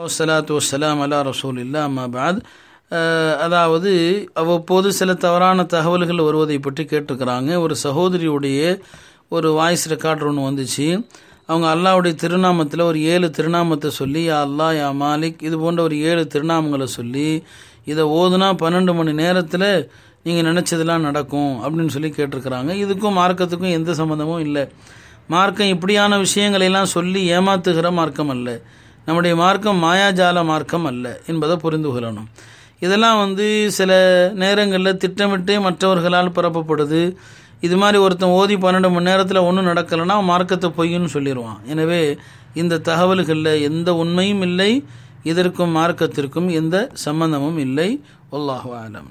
வசலாத்து வசலாம் அலா ரசூல் இல்லா அம்மாபாத் அதாவது அவ்வப்போது சில தவறான தகவல்கள் வருவதை பற்றி கேட்டிருக்கிறாங்க. ஒரு சகோதரியுடைய ஒரு வாய்ஸ் ரெக்கார்டர் ஒன்று வந்துச்சு. அவங்க அல்லாவுடைய திருநாமத்தில் ஒரு ஏழு திருநாமத்தை சொல்லி யா அல்லா யா மாலிக் இது போன்ற ஒரு ஏழு திருநாமங்களை சொல்லி இதை ஓதுனா பன்னெண்டு மணி நேரத்தில் நீங்கள் நினச்சதெல்லாம் நடக்கும் அப்படின்னு சொல்லி கேட்டிருக்கிறாங்க. இதுக்கும் மார்க்கத்துக்கும் எந்த சம்மந்தமும் இல்லை. மார்க்கம் இப்படியான விஷயங்களையெல்லாம் சொல்லி ஏமாத்துகிற மார்க்கம் அல்ல. நம்முடைய மார்க்கம் மாயாஜால மார்க்கம் அல்ல என்பதை புரிந்து கொள்ளணும். இதெல்லாம் வந்து சில நேரங்களில் திட்டமிட்டே மற்றவர்களால் பரப்பப்படுது. இது மாதிரி ஒருத்தன் ஓதி பன்னெண்டு மணி நேரத்தில் ஒன்றும் நடக்கலைன்னா மார்க்கத்தை பொய்ன்னு சொல்லிடுவான் எனவே இந்த தகவல்களில் எந்த உண்மையும் இல்லை இதற்கும் மார்க்கத்திற்கும் எந்த சம்பந்தமும் இல்லை. ஒல்லாஹு ஆலம்